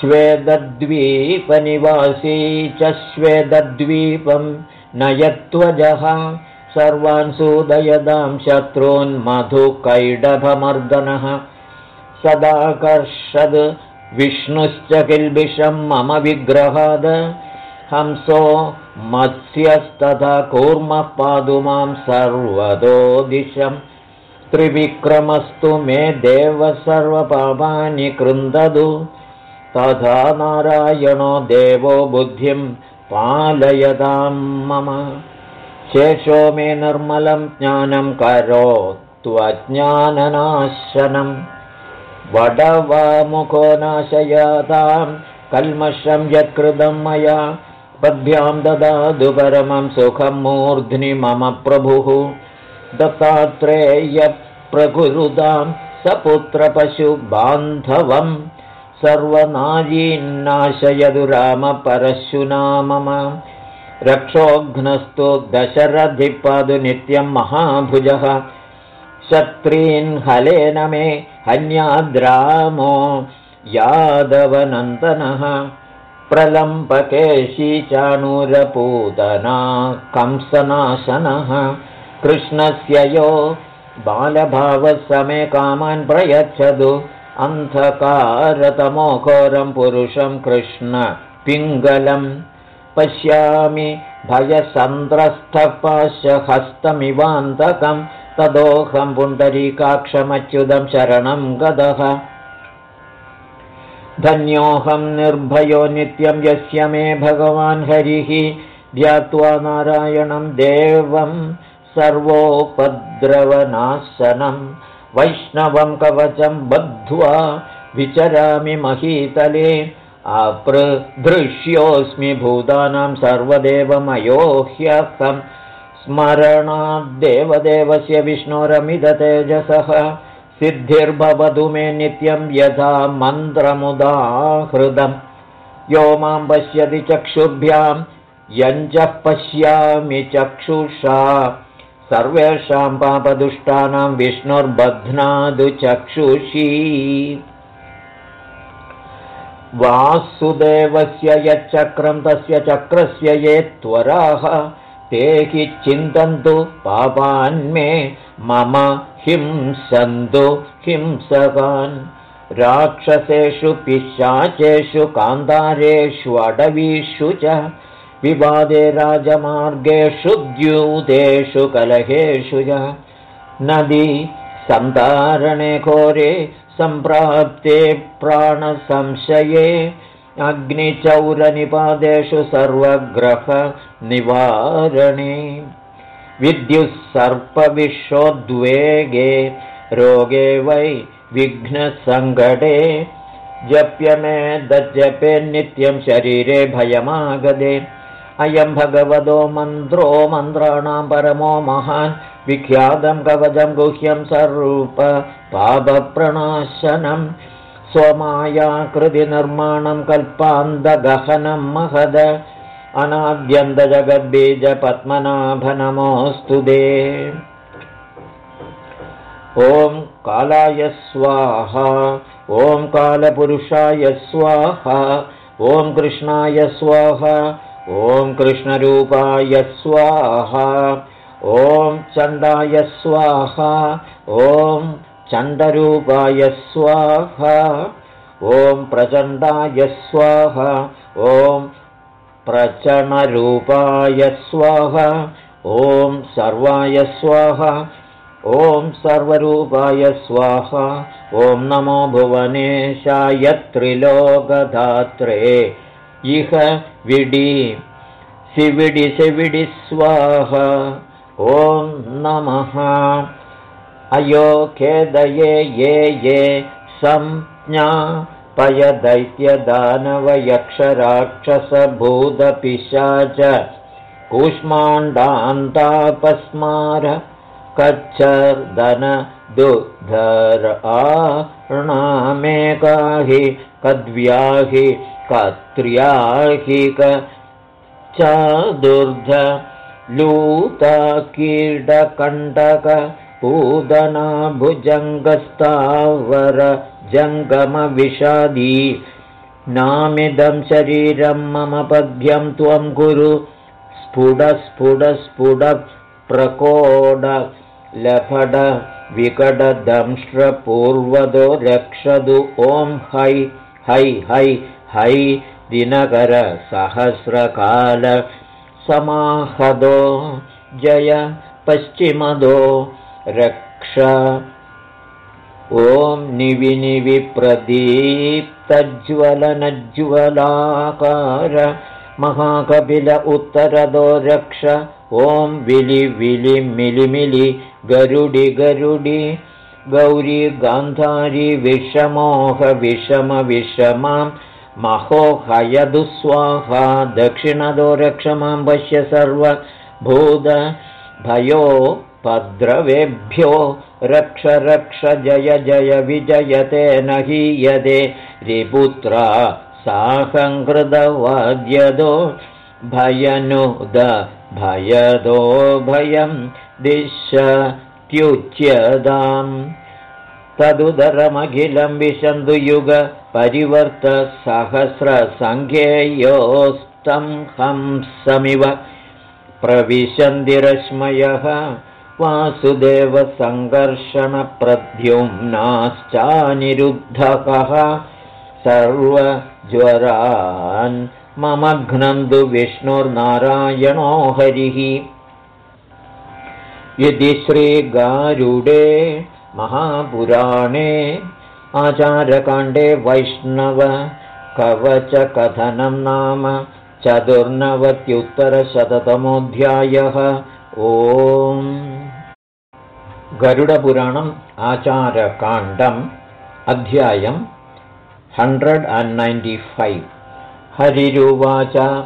श्वेदद्वीपनिवासी च श्वेदद्वीपं नयत्वजः। सर्वान् सुदयदां शत्रून्मधुकैडभमर्दनः सदाकर्षद्। विष्णुश्च किल्बिषं मम विग्रहाद। हंसो मत्स्यस्तथा कूर्मः पादु मां सर्वतो दिशं। त्रिविक्रमस्तु मे देव सर्वपापानि कृन्दतु तथा नारायणो देवो बुद्धिं पालयतां मम। शेषो मे निर्मलं ज्ञानं करो त्वज्ञाननाशनं वडवामुखो नाशयतां कल्मषं यत्कृतं मया। पद्भ्यां ददातु परमं सुखं मूर्ध्नि मम प्रभुः। दत्तात्रेयप्रकुरुतां सपुत्रपशुबान्धवं सर्वनारीन्नाशयदु रामपरशुना मम रक्षोघ्नस्तु दशरथिपादु नित्यं महाभुजः शत्रीन् हलेन मे हन्याद्रामो यादवनन्दनः। प्रलम्बकेशी चाणूरपूतना कंसनाशनः कृष्णस्य यो बालभावसमे कामान् प्रयच्छतु। अन्धकारतमोघोरं पुरुषं कृष्ण पिङ्गलम् पश्यामि भयसन्द्रस्थपाशहस्तमिवान्तकं तदोऽहं पुण्डरीकाक्षमच्युतं शरणं गदः। धन्योऽहं निर्भयो नित्यं यस्य मे भगवान् हरिः। ध्यात्वा नारायणं देवं सर्वोपद्रवनाशनं। वैष्णवं कवचं बद्ध्वा विचरामि महीतले। अपृदृश्योऽस्मि भूतानां सर्वदेवमयो ह्यहं स्मरणाद्देवदेवस्य विष्णोरमिदतेजसः सिद्धिर्भवतु मे नित्यं यथा मन्त्रमुदाहृदम् यो मां पश्यति चक्षुर्भ्यां यञ्चः पश्यामि चक्षुषा। सर्वेषां पापदुष्टानां विष्णुर्बध्नादु चक्षुषी। वासुदेवस्य यच्चक्रं तस्य चक्रस्य ये त्वराः ते हि चिन्तन्तु पापान्मे मम हिंसन्तु हिंसकान्। राक्षसेषु पिशाचेषु कान्तारेषु अडवीषु च विवादे राजमार्गेषु द्यूतेषु कलहेषु च। नदी सन्तारणे घोरे सम्प्राप्ते प्राणसंशये अग्निचौरनिपादेषु सर्वग्रहनिवारणे। विद्युत्सर्पविश्वोद्वेगे रोगे वै विघ्नसङ्कटे। जप्यमे दज्जपे नित्यं शरीरे भयमागदे। अयं भगवतो मन्त्रो मन्त्राणां परमो महान्। विख्यातं कवचं गुह्यं सरूप पापप्रणाशनं स्वमायाकृतिनिर्माणं कल्पान्तगहनं महद अनाद्यन्तजगद्बीजपद्मनाभनमोऽस्तु दे ॐ कालाय स्वाहा ॐ कालपुरुषाय स्वाहा ॐ कृष्णाय स्वाहा ॐ कृष्णरूपाय स्वाहा ॐ चण्डाय स्वाहा ॐ चण्डरूपाय स्वाहा। ॐ प्रचण्डाय स्वाहा। ॐ प्रचणरूपाय स्वाहा। ॐ सर्वाय स्वाहा। ॐ सर्वरूपाय स्वाहा। ॐ नमो भुवनेशाय त्रिलोकधात्रे। इह विडि शिविडि शिविडि स्वाहा। ॐ नमः अयो खेदये ये ये संज्ञा पयदैत्यदानवयक्षराक्षसभूतपिशा च कूष्माण्डान्तापस्मार कच्छर्दन दुधर आणामेकाहि कद्व्याहि कत्र्याहि चादुर्ध लूताकीडकण्टक पूदना भुजङ्गस्तावर जङ्गमविषादी। नामिदं शरीरं मम पद्यं त्वं कुरु स्फुटस्फुटस्फुटप्रकोड लफड विकटदंष्ट्रपूर्वदो रक्षतु ॐ है है है है दिनकर सहस्रकाल समाहदो जय पश्चिमदो रक्ष। ॐ निविनिविप्रदीप्तज्वलनज्वलाकार। महाकपिल उत्तरदो रक्ष। ॐ विलि विलि मिलिमिलि गरुडि गरुडि गौरी गान्धारी विषमोह विषम विषमां महोहयदु स्वाहा दक्षिणदो रक्षमां पश्य सर्वभूत। भयो पद्रवेभ्यो रक्ष रक्ष जय जय विजयते न हीयते रिपुत्रा साहङ्कृतवाद्यदो भयनुद भयदो भयं दिश्यत्युच्यताम् तदुदरमखिलं विशन्तु युगपरिवर्तसहस्रसङ्ख्येयोस्तं हंसमिव प्रविशन्तिरश्मयः वासुदेवसङ्घर्षणप्रद्युम्नाश्चानिरुद्धकः सर्वज्वरान् मम घ्नन्तु विष्णुर्नारायणो हरिः। यदि श्रीगारुडे महापुराणे आचारकाण्डे वैष्णव कवचकथनं नाम चतुर्नवत्युत्तरशततमोऽध्यायः ओम् गरुडपुराणम् आचारकाण्डम् अध्यायम् हण्ड्रेड् अण्ड् नैन्टि फैव् हरिरुवाच।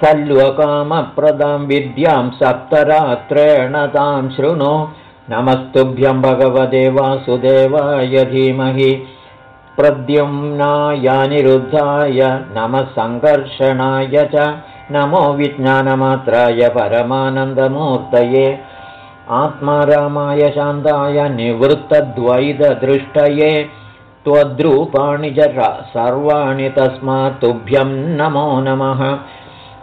सल्वकामप्रदां विद्यां सप्तरात्रेण तां शृणु। नमस्तुभ्यं भगवते वासुदेवाय धीमहि। प्रद्युम्नायानिरुद्धाय नमः सङ्कर्षणाय च। नमो विज्ञानमात्राय परमानन्दमूर्तये आत्मारामाय शान्ताय निवृत्तद्वैतदृष्टये त्वद्रूपाणि च सर्वाणि तस्मात् तुभ्यं नमो नमः।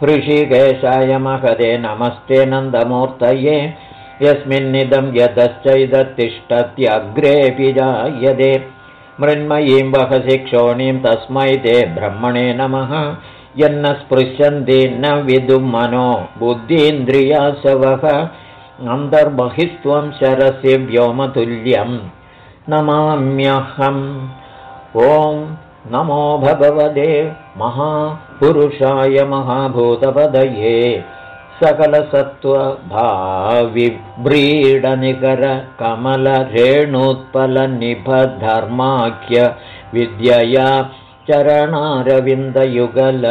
ऋषिकेशाय महदे नमस्ते नन्दमूर्तये यस्मिन्निदं यतश्चैदत्तिष्ठत्यग्रेऽपि जायते। मृण्मयीं वहसि क्षोणीं तस्मै ते ब्रह्मणे नमः। यन्न स्पृशन्ति न विदुं मनो बुद्धीन्द्रियासवः अन्तर्बहिस्त्वं शरसि व्योमतुल्यम् नमाम्यहम्। ॐ नमो भगवते महापुरुषाय महाभूतपदये सकलसत्त्वभाविव्रीडनिकरकमलरेणुत्पलनिभधर्माख्य विद्यया चरणारविन्दयुगल।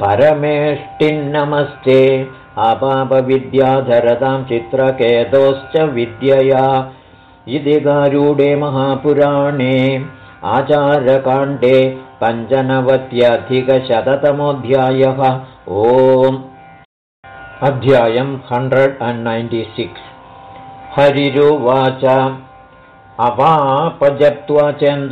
परमेष्टिन्नमस्ते अपापविद्याधरतां चित्रकेतोश्च विद्यया। इति गारूढे महापुराणे आचारकाण्डे पञ्चनवत्यधिकशततमोऽध्यायः। ओम्। अध्यायम् हण्ड्रेड् अण्ड् नैन्टि सिक्स्। हरिरुवाच। चन्द्र